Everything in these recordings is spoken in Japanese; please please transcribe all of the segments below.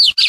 you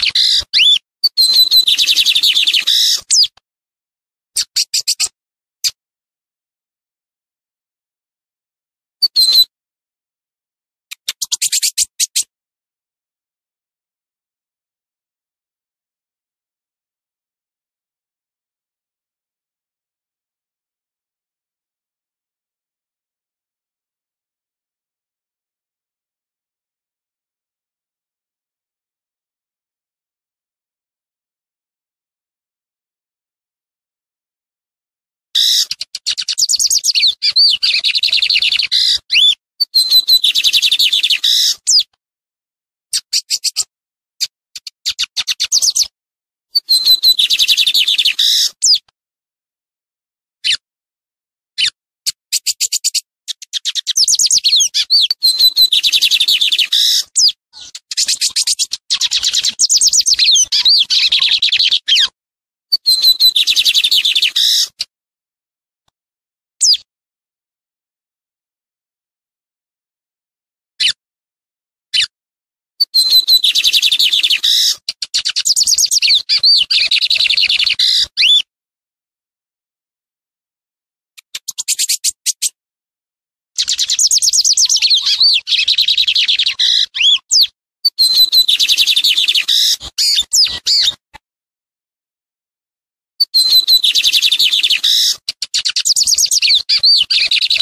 you you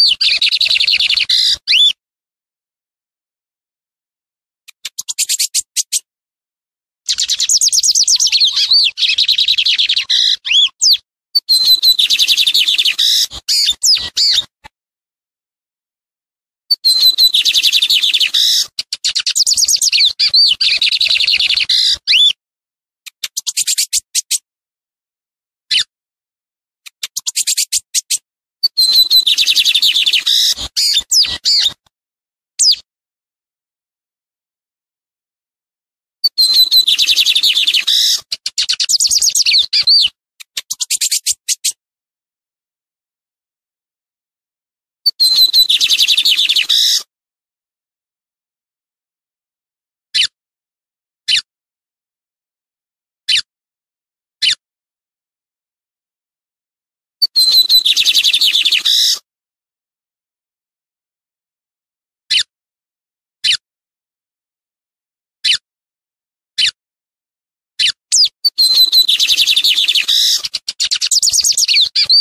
you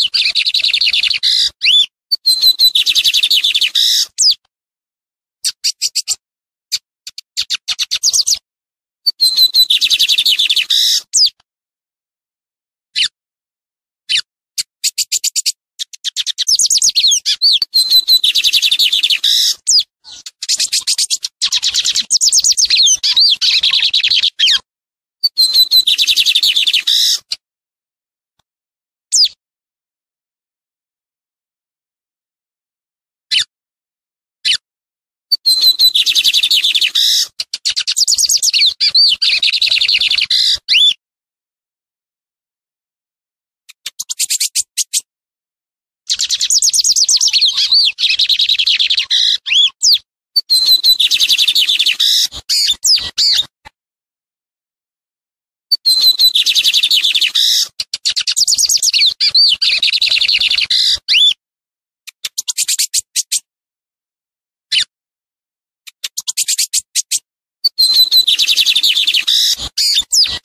あっ!そして